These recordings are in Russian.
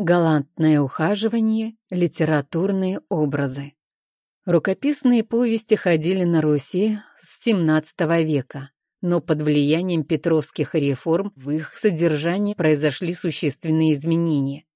Галантное ухаживание, литературные образы. Рукописные повести ходили на Руси с XVII века, но под влиянием петровских реформ в их содержании произошли существенные изменения.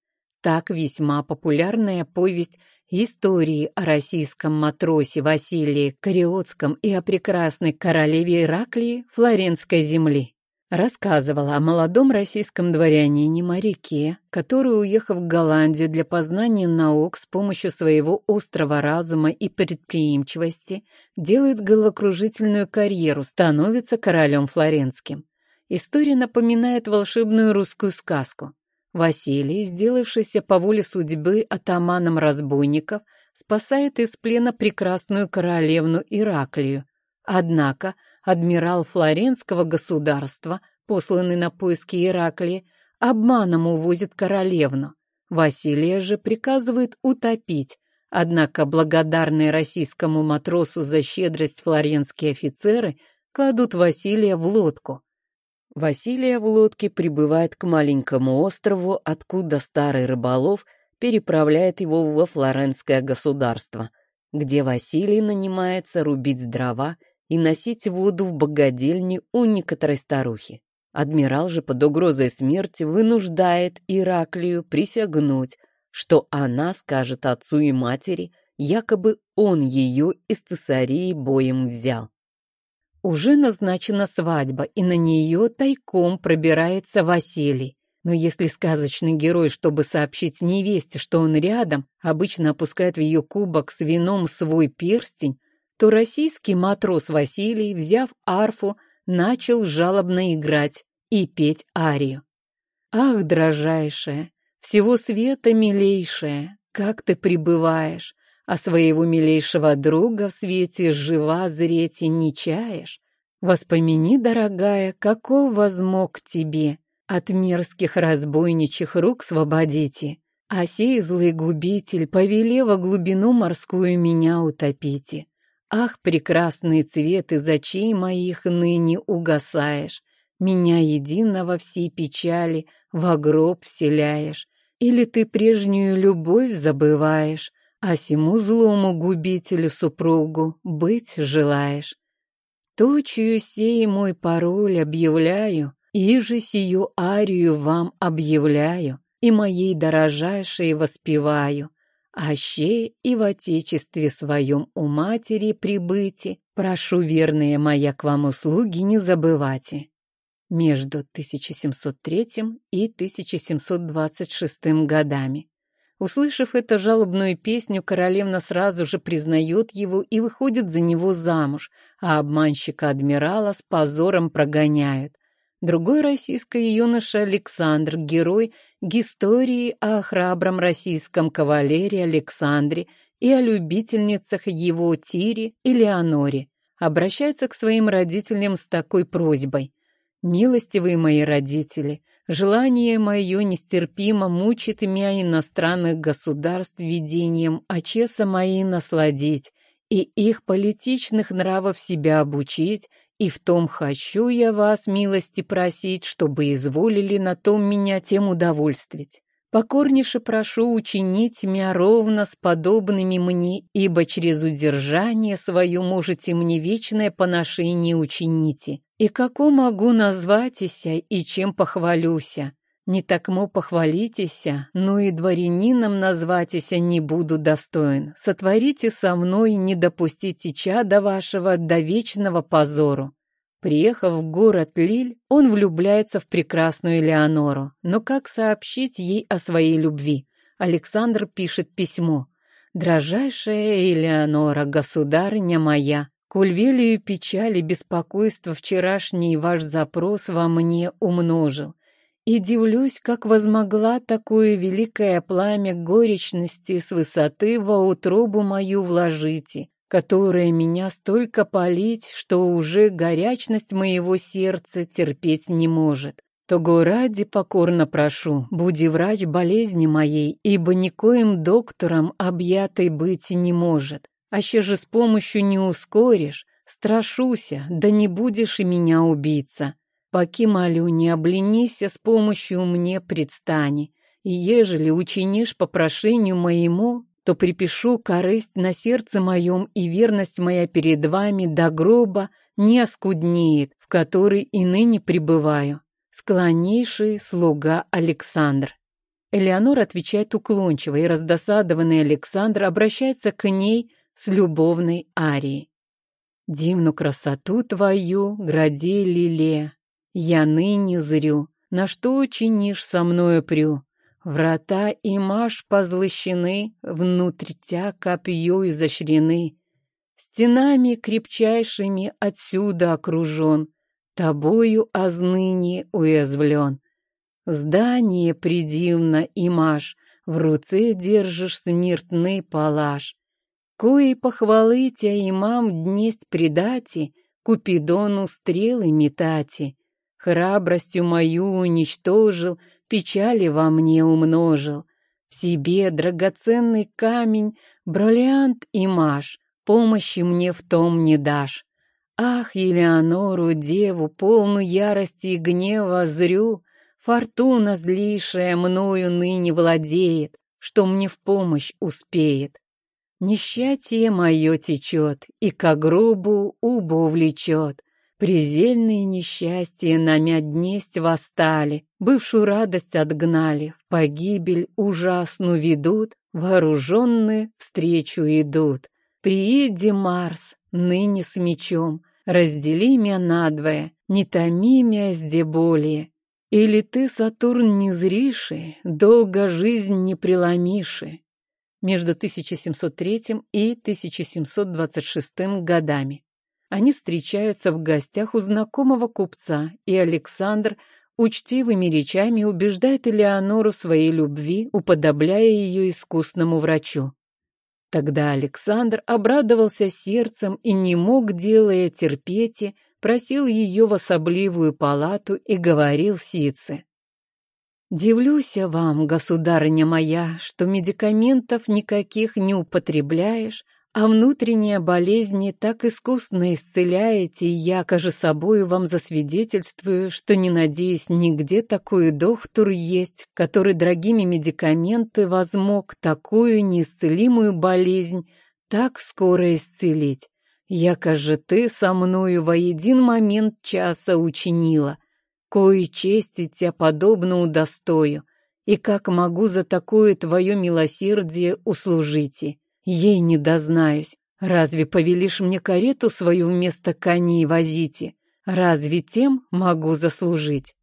Так весьма популярная повесть истории о российском матросе Василии Кариотском и о прекрасной королеве Ираклии Флоренской земли рассказывала о молодом российском дворянине-моряке, который, уехав в Голландию для познания наук с помощью своего острого разума и предприимчивости, делает головокружительную карьеру, становится королем флоренским. История напоминает волшебную русскую сказку. Василий, сделавшийся по воле судьбы атаманом разбойников, спасает из плена прекрасную королевну Ираклию. Однако адмирал Флоренского государства, посланный на поиски Ираклии, обманом увозит королевну. Василия же приказывает утопить, однако благодарные российскому матросу за щедрость флоренские офицеры кладут Василия в лодку. Василия в лодке прибывает к маленькому острову, откуда старый рыболов переправляет его во флоренское государство, где Василий нанимается рубить дрова и носить воду в богадельне у некоторой старухи. Адмирал же под угрозой смерти вынуждает Ираклию присягнуть, что она скажет отцу и матери, якобы он ее из цесарии боем взял. Уже назначена свадьба, и на нее тайком пробирается Василий. Но если сказочный герой, чтобы сообщить невесте, что он рядом, обычно опускает в ее кубок с вином свой перстень, то российский матрос Василий, взяв арфу, начал жалобно играть и петь арию. «Ах, дрожайшая, всего света милейшая, как ты пребываешь, а своего милейшего друга в свете жива зреть и не чаешь? Воспомини, дорогая, каков возмог тебе, от мерзких разбойничьих рук свободите, а сей злый губитель, повелева глубину морскую меня утопите. Ах, прекрасный цвет из очей моих ныне угасаешь, Меня единого всей печали во гроб вселяешь, Или ты прежнюю любовь забываешь, А сему злому губителю супругу быть желаешь. Точью сей мой пароль объявляю, И же сию арию вам объявляю, И моей дорожайшей воспеваю — Аще и в отечестве своем у матери прибыти, прошу, верные моя, к вам услуги не забывайте. Между 1703 и 1726 годами. Услышав эту жалобную песню, королевна сразу же признает его и выходит за него замуж, а обманщика-адмирала с позором прогоняют. Другой российский юноша Александр, герой истории о храбром российском кавалере Александре и о любительницах его Тире и Леоноре, обращается к своим родителям с такой просьбой. «Милостивые мои родители, желание мое нестерпимо мучит меня иностранных государств видением очеса мои насладить и их политичных нравов себя обучить, и в том хочу я вас, милости, просить, чтобы изволили на том меня тем удовольствить. Покорнейше прошу учинить меня ровно с подобными мне, ибо через удержание свое можете мне вечное поношение учините. И како могу назватися и чем похвалюся? Не такмо похвалитеся, но и дворянином назватися не буду достоин. Сотворите со мной, не допустите чада вашего до вечного позору. Приехав в город Лиль, он влюбляется в прекрасную Леонору. Но как сообщить ей о своей любви? Александр пишет письмо. «Дрожайшая Элеонора, государыня моя, коль печали, беспокойство вчерашний ваш запрос во мне умножил. И дивлюсь, как возмогла такое великое пламя горечности с высоты во утробу мою вложите, которая меня столько палить, что уже горячность моего сердца терпеть не может. Того ради покорно прошу, буди врач болезни моей, ибо никоим доктором объятой быть не может. Аще же с помощью не ускоришь, страшуся, да не будешь и меня убийца. Паки молю, не обленися с помощью мне предстани, и ежели учинишь по прошению моему, то припишу корысть на сердце моем, и верность моя перед вами до гроба не оскуднеет, в которой и ныне пребываю. Склоннейший слуга Александр. Элеонор отвечает уклончиво, и раздосадованный Александр обращается к ней с любовной арией. «Дивну красоту твою, гради лиле, я ныне зрю, на что чинишь со мною прю? Врата и маш позлощены, внутрь тя копье изощрены, стенами крепчайшими отсюда окружен, тобою озныне уязвлен. Здание придивно имаш, в руце держишь смертный палаш. Кои похвалы тя имам днесть предати, Купидону стрелы метати. Храбростью мою уничтожил, печали во мне умножил. В себе драгоценный камень, бриллиант имаш, помощи мне в том не дашь. Ах, Елеонору, деву, полную ярости и гнева зрю, Фортуна злейшая мною ныне владеет, Что мне в помощь успеет. Несчастье мое течет, и к гробу убо влечет. Презельные несчастья на мя днесть восстали, Бывшую радость отгнали, в погибель ужасну ведут, Вооруженные встречу идут. Приеди, Марс, ныне с мечом, Раздели мя надвое, не томи мя сде более, или ты, Сатурн, не зриши, долго жизнь не преломиши? Между 1703 и 1726 годами. Они встречаются в гостях у знакомого купца, и Александр учтивыми речами убеждает Элеонору своей любви, уподобляя ее искусному врачу. Тогда Александр обрадовался сердцем и не мог, делая терпеть, просил ее в особливую палату и говорил Сице. «Дивлюся вам, государыня моя, что медикаментов никаких не употребляешь, а внутренние болезни так искусно исцеляете, и я, каже собою, вам засвидетельствую, что не надеюсь, нигде такой доктор есть, который дорогими медикаменты возмог такую неисцелимую болезнь так скоро исцелить. Яко же ты со мною во един момент часа учинила, кое чести тебя подобно удостою, и как могу за такое твое милосердие услужите. Ей не дознаюсь. Разве повелишь мне карету свою вместо коней возите? Разве тем могу заслужить?»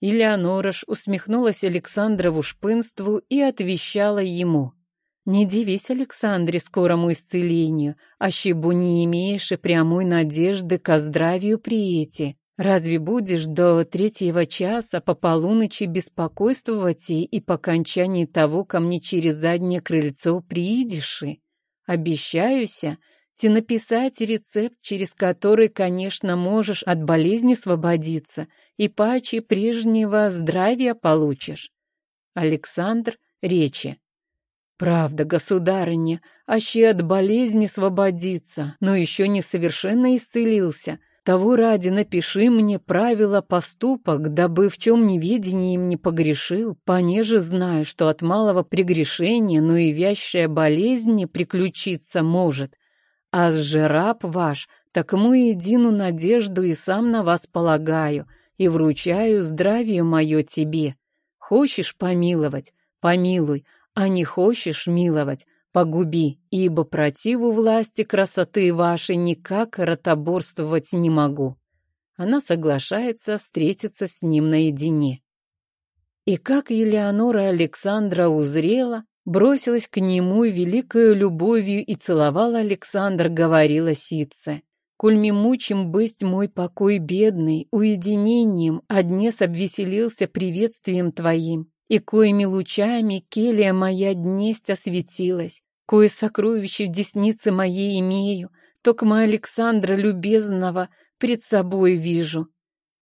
Элеонора ж усмехнулась Александрову шпынству и отвещала ему. Не дивись, Александре, скорому исцелению, а щебу не имеешь и прямой надежды ко здравию приэти. Разве будешь до третьего часа по полуночи беспокойствовать и, и по окончании того ко мне через заднее крыльцо приидешь? Обещаюся, те написать рецепт, через который, конечно, можешь от болезни освободиться и паче прежнего здравия получишь. Александр Речи Правда, государыня, аще от болезни свободиться, но еще не совершенно исцелился. Того ради напиши мне правила поступок, дабы в чем неведением не погрешил, понеже знаю, что от малого прегрешения, но и вящая болезнь приключиться может. А с же раб ваш, так мою едину надежду и сам на вас полагаю, и вручаю здравие мое тебе. Хочешь помиловать? Помилуй, а не хочешь миловать, погуби, ибо противу власти красоты вашей никак ротоборствовать не могу. Она соглашается встретиться с ним наедине. И как Елеонора Александра узрела, бросилась к нему великою любовью и целовала Александр, говорила ситце. «Коль мучим быть мой покой бедный, уединением, а днес обвеселился приветствием твоим, и коими лучами келья моя днесть осветилась, кое сокровище в деснице моей имею, токма Александра любезного пред собой вижу.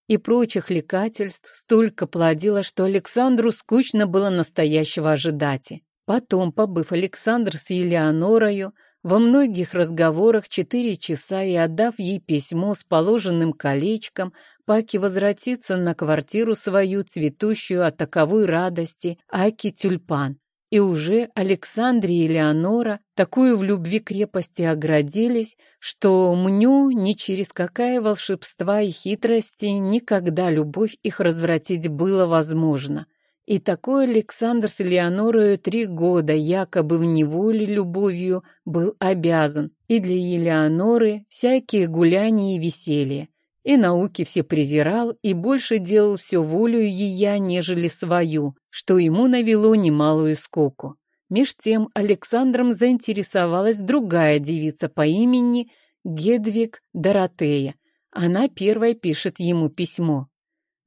И прочих лекательств столько плодило, что Александру скучно было настоящего ожидать. Потом, побыв Александр с Елеонорою, во многих разговорах четыре часа и отдав ей письмо с положенным колечком, Паки возвратится на квартиру свою, цветущую от таковой радости, Аки тюльпан. И уже Александре и Леонора такую в любви крепости оградились, что мню ни через какая волшебства и хитрости никогда любовь их развратить было возможно. И такой Александр с Элеонорой три года якобы в неволе любовью был обязан, и для Елеоноры всякие гуляния и веселья. И науки все презирал, и больше делал все волю ее, нежели свою, что ему навело немалую скоку. Меж тем Александром заинтересовалась другая девица по имени Гедвиг Доротея. Она первой пишет ему письмо.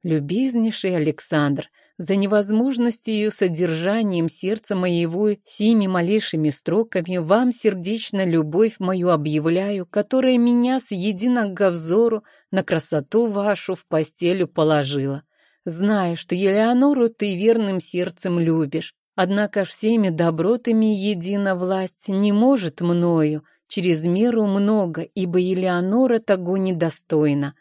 «Любезнейший Александр, за невозможностью содержанием сердца моего сими малейшими строками вам сердечно любовь мою объявляю, которая меня с единого взору на красоту вашу в постелю положила. Зная, что Елеонору ты верным сердцем любишь, однако всеми добротами едина власть не может мною, через меру много, ибо Елеонора того недостойна.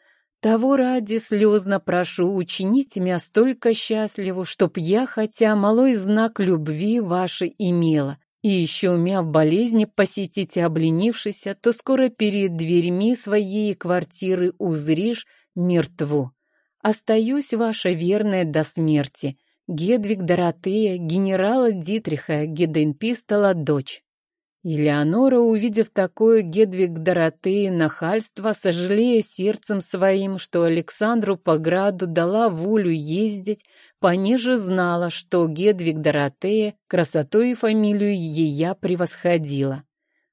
Того ради слезно прошу, учините меня столько счастливу, чтоб я хотя малой знак любви вашей имела. И еще мя в болезни посетите обленившийся, то скоро перед дверьми своей квартиры узришь мертву. Остаюсь ваша верная до смерти. Гедвиг Доротея, генерала Дитриха Геденпистола, дочь. Елеонора, увидев такое Гедвиг Доротеи нахальство, сожалея сердцем своим, что Александру по граду дала волю ездить, понеже знала, что Гедвиг Доротея красотой и фамилию ея превосходила.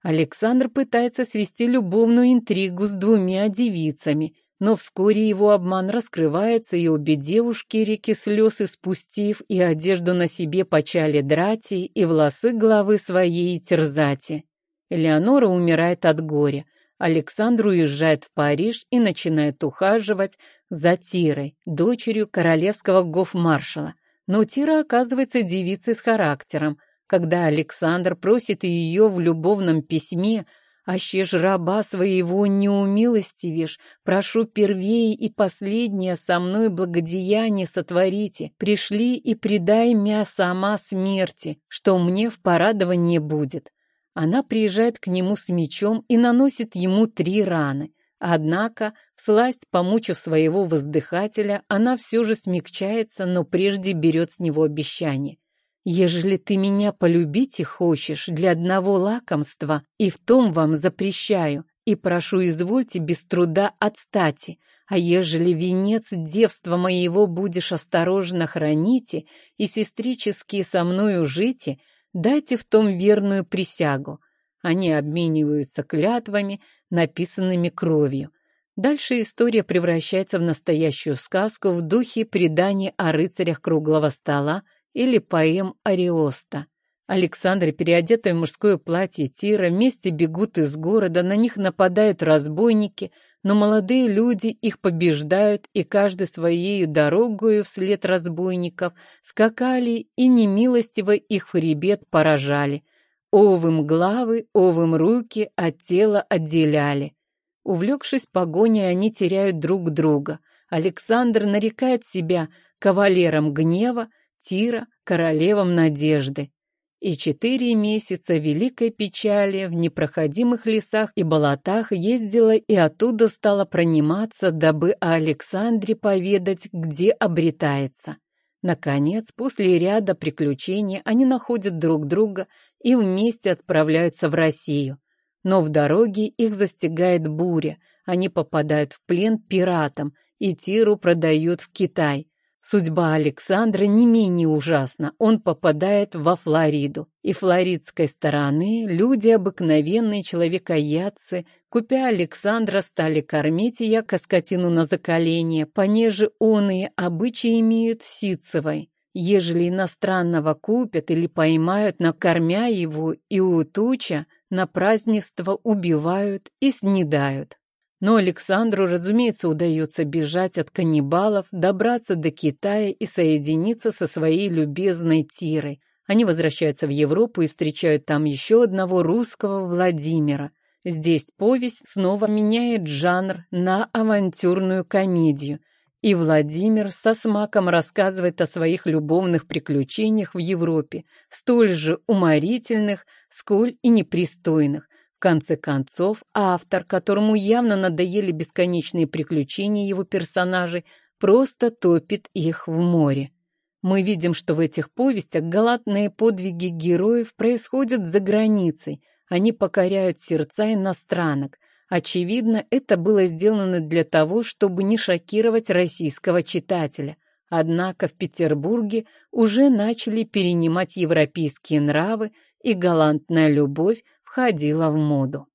Александр пытается свести любовную интригу с двумя девицами, но вскоре его обман раскрывается, и обе девушки, реки слез испустив, и одежду на себе почали драти, и волосы головы своей терзати. Элеонора умирает от горя. Александр уезжает в Париж и начинает ухаживать за Тирой, дочерью королевского гофмаршала. Но Тира оказывается девицей с характером. Когда Александр просит ее в любовном письме – Аще ж раба своего не умилостивишь, прошу первее и последнее со мной благодеяние сотворите, пришли и предай мя сама смерти, что мне в порадовании будет. Она приезжает к нему с мечом и наносит ему три раны. Однако, сласть помучив своего воздыхателя, она все же смягчается, но прежде берет с него обещание. Ежели ты меня полюбить и хочешь для одного лакомства, и в том вам запрещаю, и прошу извольте без труда отстати, а ежели венец девства моего будешь осторожно храните и сестрические со мною жите, дайте в том верную присягу. Они обмениваются клятвами, написанными кровью. Дальше история превращается в настоящую сказку в духе предания о рыцарях круглого стола, или поэм Ариоста. Александр, переодетый в мужское платье Тира, вместе бегут из города, на них нападают разбойники, но молодые люди их побеждают, и каждый своей дорогою вслед разбойников скакали и немилостиво их хребет поражали. Овым главы, овым руки от тела отделяли. Увлекшись погоней, они теряют друг друга. Александр нарекает себя кавалером гнева, Тира королевам надежды. И четыре месяца великой печали в непроходимых лесах и болотах ездила и оттуда стала прониматься, дабы о Александре поведать, где обретается. Наконец, после ряда приключений они находят друг друга и вместе отправляются в Россию. Но в дороге их застигает буря, они попадают в плен пиратам и Тиру продают в Китай. Судьба Александра не менее ужасна. Он попадает во Флориду. И флоридской стороны люди обыкновенные человекоядцы, купя Александра, стали кормить яко скотину на заколение, понеже оные обычаи имеют ситцевой. Ежели иностранного купят или поймают, накормя его и утуча, на празднество убивают и снедают. Но Александру, разумеется, удается бежать от каннибалов, добраться до Китая и соединиться со своей любезной Тирой. Они возвращаются в Европу и встречают там еще одного русского Владимира. Здесь повесть снова меняет жанр на авантюрную комедию, и Владимир со смаком рассказывает о своих любовных приключениях в Европе, столь же уморительных, сколь и непристойных. Конце концов, автор, которому явно надоели бесконечные приключения его персонажей, просто топит их в море. Мы видим, что в этих повестях галатные подвиги героев происходят за границей, они покоряют сердца иностранок. Очевидно, это было сделано для того, чтобы не шокировать российского читателя. Однако в Петербурге уже начали перенимать европейские нравы, и галантная любовь входила в моду.